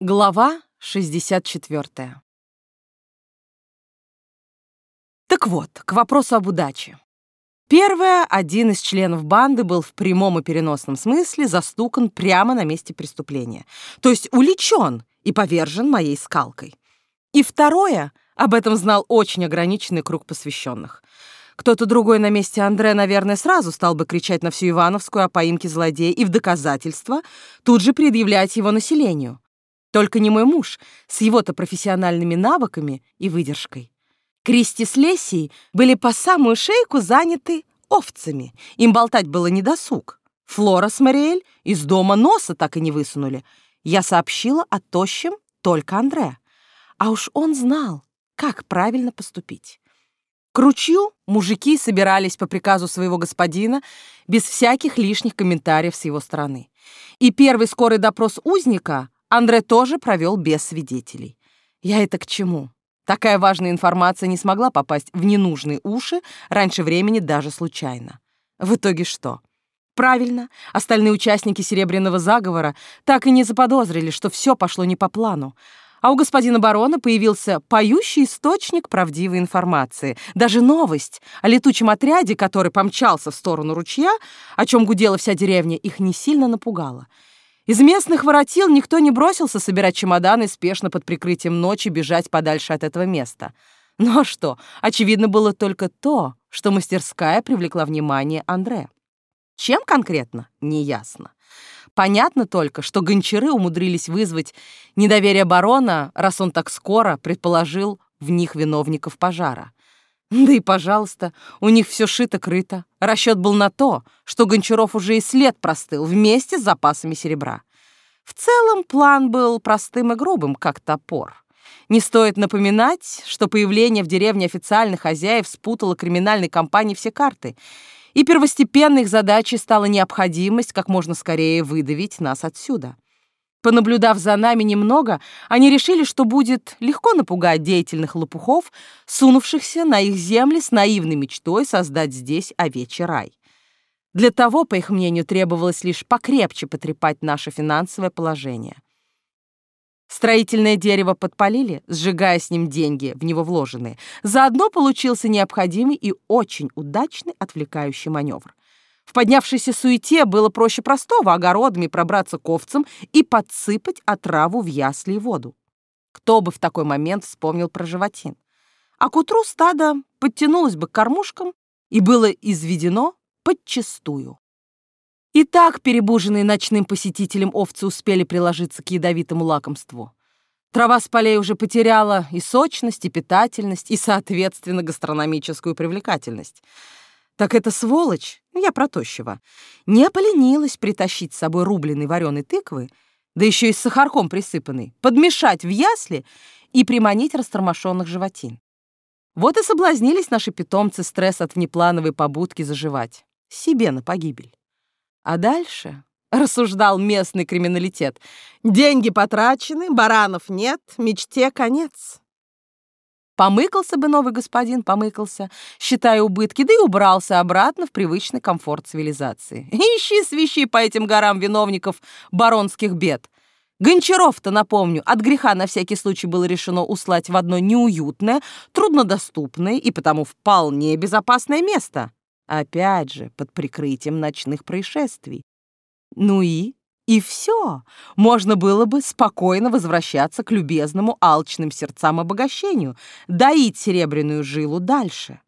Глава 64. Так вот, к вопросу об удаче. Первое, один из членов банды был в прямом и переносном смысле застукан прямо на месте преступления, то есть уличен и повержен моей скалкой. И второе, об этом знал очень ограниченный круг посвященных. Кто-то другой на месте Андре, наверное, сразу стал бы кричать на всю Ивановскую о поимке злодея и в доказательство тут же предъявлять его населению. Только не мой муж, с его-то профессиональными навыками и выдержкой. Кристи с Лесей были по самую шейку заняты овцами. Им болтать было недосуг. Флора с Мариэль из дома носа так и не высунули. Я сообщила о тощем только Андре. А уж он знал, как правильно поступить. К ручью мужики собирались по приказу своего господина без всяких лишних комментариев с его стороны. И первый скорый допрос узника Андре тоже провел без свидетелей. Я это к чему? Такая важная информация не смогла попасть в ненужные уши раньше времени даже случайно. В итоге что? Правильно, остальные участники Серебряного заговора так и не заподозрили, что все пошло не по плану. А у господина барона появился поющий источник правдивой информации. Даже новость о летучем отряде, который помчался в сторону ручья, о чем гудела вся деревня, их не сильно напугала. Из местных воротил никто не бросился собирать чемоданы спешно под прикрытием ночи бежать подальше от этого места. Ну а что, очевидно было только то, что мастерская привлекла внимание Андре. Чем конкретно, неясно. Понятно только, что гончары умудрились вызвать недоверие барона, раз он так скоро предположил в них виновников пожара. Да и, пожалуйста, у них все шито-крыто. Расчет был на то, что Гончаров уже и след простыл вместе с запасами серебра. В целом план был простым и грубым, как топор. Не стоит напоминать, что появление в деревне официальных хозяев спутало криминальной компании все карты, и первостепенной их задачей стала необходимость как можно скорее выдавить нас отсюда. Понаблюдав за нами немного, они решили, что будет легко напугать деятельных лопухов, сунувшихся на их земли с наивной мечтой создать здесь овечий рай. Для того, по их мнению, требовалось лишь покрепче потрепать наше финансовое положение. Строительное дерево подпалили, сжигая с ним деньги, в него вложенные. Заодно получился необходимый и очень удачный отвлекающий маневр. В поднявшейся суете было проще простого огородами пробраться к овцам и подсыпать отраву в ясли и воду. Кто бы в такой момент вспомнил про животин? А к утру стадо подтянулось бы к кормушкам и было изведено подчистую. И так перебуженные ночным посетителем овцы успели приложиться к ядовитому лакомству. Трава с полей уже потеряла и сочность, и питательность, и, соответственно, гастрономическую привлекательность — так эта сволочь, я про тощего, не поленилась притащить с собой рубленый вареной тыквы, да еще и с сахарком присыпанный, подмешать в ясли и приманить растормошенных животин. Вот и соблазнились наши питомцы стресс от внеплановой побудки заживать. Себе на погибель. А дальше, рассуждал местный криминалитет, деньги потрачены, баранов нет, мечте конец. Помыкался бы новый господин, помыкался, считая убытки, да и убрался обратно в привычный комфорт цивилизации. Ищи свищи по этим горам виновников баронских бед. Гончаров-то, напомню, от греха на всякий случай было решено услать в одно неуютное, труднодоступное и потому вполне безопасное место. Опять же, под прикрытием ночных происшествий. Ну и? И все. Можно было бы спокойно возвращаться к любезному алчным сердцам обогащению, доить серебряную жилу дальше.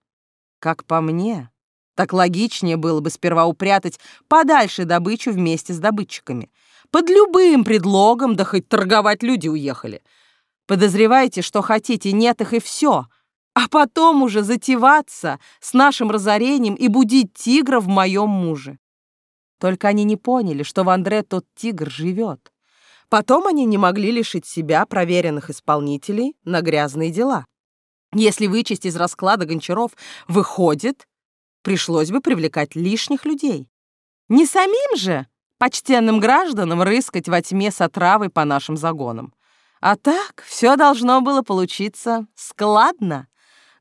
Как по мне, так логичнее было бы сперва упрятать подальше добычу вместе с добытчиками. Под любым предлогом, да хоть торговать люди уехали. Подозревайте, что хотите, нет их и все. А потом уже затеваться с нашим разорением и будить тигра в моем муже. Только они не поняли, что в Андре тот тигр живет. Потом они не могли лишить себя проверенных исполнителей на грязные дела. Если вычесть из расклада гончаров выходит, пришлось бы привлекать лишних людей. Не самим же почтенным гражданам рыскать во тьме с отравой по нашим загонам. А так все должно было получиться складно.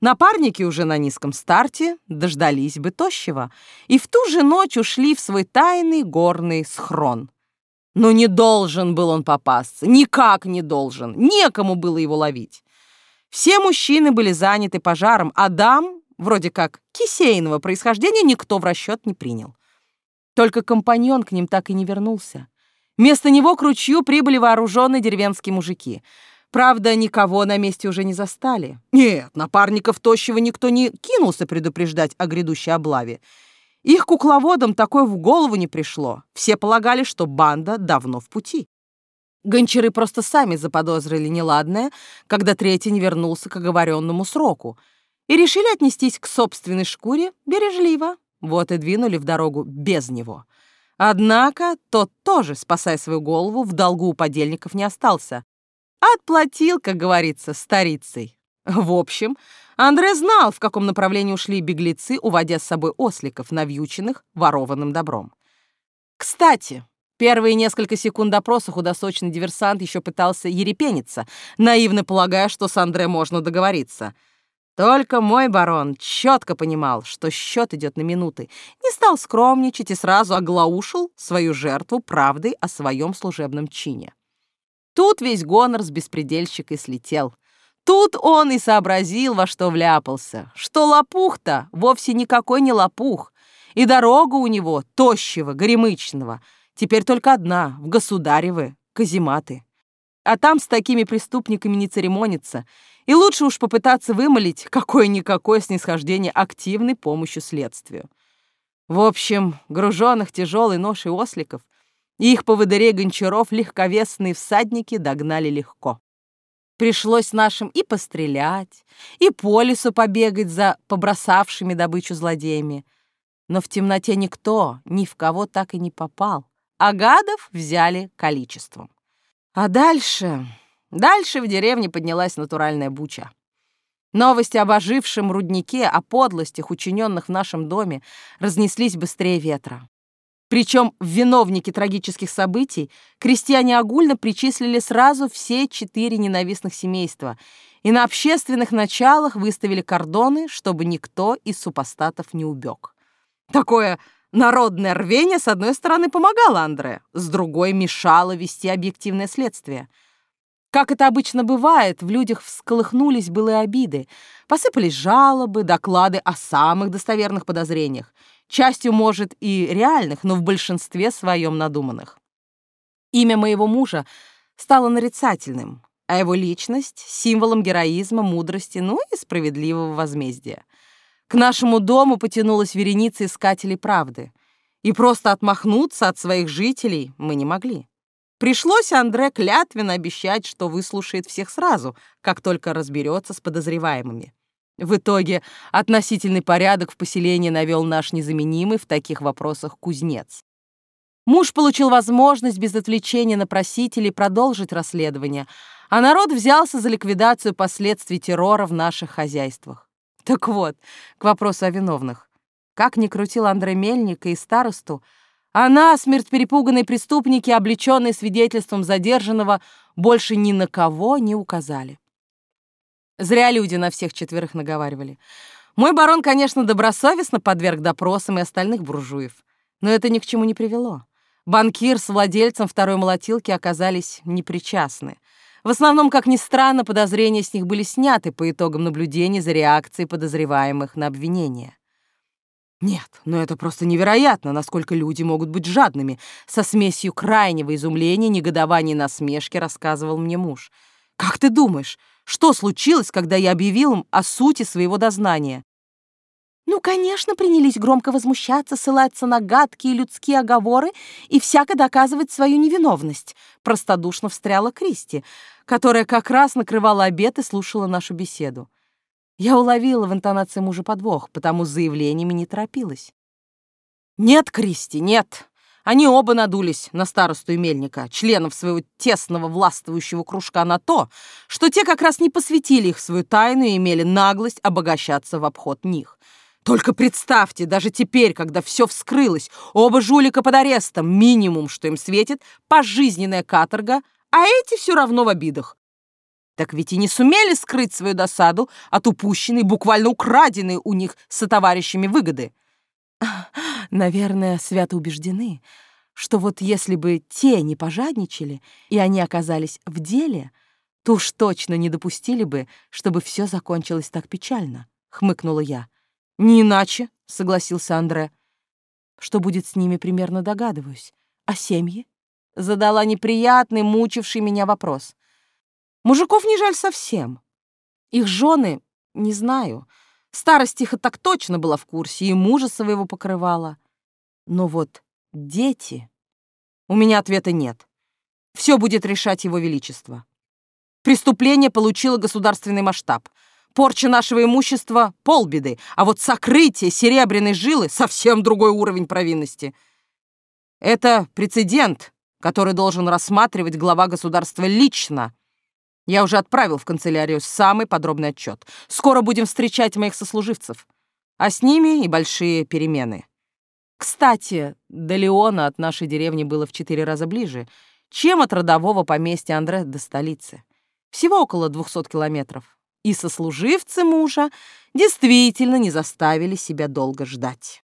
Напарники уже на низком старте дождались бы тощего и в ту же ночь ушли в свой тайный горный схрон. Но не должен был он попасться, никак не должен, некому было его ловить. Все мужчины были заняты пожаром, а дам, вроде как кисейного происхождения, никто в расчет не принял. Только компаньон к ним так и не вернулся. Вместо него к ручью прибыли вооруженные деревенские мужики. Правда, никого на месте уже не застали. Нет, напарников тощего никто не кинулся предупреждать о грядущей облаве. Их кукловодам такое в голову не пришло. Все полагали, что банда давно в пути. Гончары просто сами заподозрили неладное, когда третий не вернулся к оговоренному сроку, и решили отнестись к собственной шкуре бережливо. Вот и двинули в дорогу без него. Однако тот тоже, спасая свою голову, в долгу у подельников не остался. Отплатил, как говорится, старицей. В общем, Андре знал, в каком направлении ушли беглецы, уводя с собой осликов, навьюченных ворованным добром. Кстати, первые несколько секунд допроса худосочный диверсант еще пытался ерепениться, наивно полагая, что с Андре можно договориться. Только мой барон четко понимал, что счет идет на минуты, не стал скромничать и сразу оглаушил свою жертву правдой о своем служебном чине. Тут весь гонор с беспредельщика слетел — Тут он и сообразил, во что вляпался, что лопух-то вовсе никакой не лопух, и дорога у него, тощего, горемычного, теперь только одна, в государевы, казематы. А там с такими преступниками не церемониться, и лучше уж попытаться вымолить какое-никакое снисхождение активной помощью следствию. В общем, груженных тяжелой ношей осликов их поводырей гончаров легковесные всадники догнали легко. Пришлось нашим и пострелять, и по лесу побегать за побросавшими добычу злодеями. Но в темноте никто ни в кого так и не попал, а гадов взяли количеством. А дальше... Дальше в деревне поднялась натуральная буча. Новости об ожившем руднике, о подлостях, учиненных в нашем доме, разнеслись быстрее ветра. Причем в виновники трагических событий крестьяне огульно причислили сразу все четыре ненавистных семейства и на общественных началах выставили кордоны, чтобы никто из супостатов не убег. Такое народное рвение, с одной стороны, помогало Андре, с другой мешало вести объективное следствие. Как это обычно бывает, в людях всколыхнулись былые обиды, посыпались жалобы, доклады о самых достоверных подозрениях — частью, может, и реальных, но в большинстве своем надуманных. Имя моего мужа стало нарицательным, а его личность — символом героизма, мудрости, ну и справедливого возмездия. К нашему дому потянулась вереница искателей правды, и просто отмахнуться от своих жителей мы не могли. Пришлось Андре клятвенно обещать, что выслушает всех сразу, как только разберется с подозреваемыми. В итоге относительный порядок в поселении навел наш незаменимый в таких вопросах кузнец. Муж получил возможность без отвлечения на просителей продолжить расследование, а народ взялся за ликвидацию последствий террора в наших хозяйствах. Так вот, к вопросу о виновных. Как ни крутил Андрей Мельника и старосту, она, смерть перепуганные преступники, облеченные свидетельством задержанного, больше ни на кого не указали. Зря люди на всех четверых наговаривали. Мой барон, конечно, добросовестно подверг допросам и остальных буржуев, но это ни к чему не привело. Банкир с владельцем второй молотилки оказались непричастны. В основном, как ни странно, подозрения с них были сняты по итогам наблюдений за реакцией подозреваемых на обвинение. Нет, но это просто невероятно, насколько люди могут быть жадными. Со смесью крайнего изумления, негодования и насмешки рассказывал мне муж. «Как ты думаешь, что случилось, когда я объявил им о сути своего дознания? Ну, конечно, принялись громко возмущаться, ссылаться на гадкие людские оговоры и всяко доказывать свою невиновность. Простодушно встряла Кристи, которая как раз накрывала обед и слушала нашу беседу. Я уловила в интонации мужа подвох, потому с заявлениями не торопилась. «Нет, Кристи, нет. Они оба надулись на старосту и мельника, членов своего тесного властвующего кружка на то, что те как раз не посвятили их в свою тайну и имели наглость обогащаться в обход них. Только представьте, даже теперь, когда все вскрылось, оба жулика под арестом, минимум, что им светит, пожизненная каторга, а эти все равно в обидах. Так ведь и не сумели скрыть свою досаду от упущенной, буквально украденной у них со товарищами выгоды. Наверное, свято убеждены, что вот если бы те не пожадничали, и они оказались в деле, то уж точно не допустили бы, чтобы все закончилось так печально, — хмыкнула я. «Не иначе», — согласился Андре. «Что будет с ними, примерно догадываюсь. А семьи?» — задала неприятный, мучивший меня вопрос. «Мужиков не жаль совсем. Их жены, не знаю. Старостиха так точно была в курсе, и мужа своего покрывала. Но вот дети... У меня ответа нет. Все будет решать его величество. Преступление получило государственный масштаб. Порча нашего имущества — полбеды, а вот сокрытие серебряной жилы — совсем другой уровень провинности. Это прецедент, который должен рассматривать глава государства лично, я уже отправил в канцелярию самый подробный отчет. Скоро будем встречать моих сослуживцев. А с ними и большие перемены. Кстати, до Леона от нашей деревни было в четыре раза ближе, чем от родового поместья Андре до столицы. Всего около 200 километров. И сослуживцы мужа действительно не заставили себя долго ждать.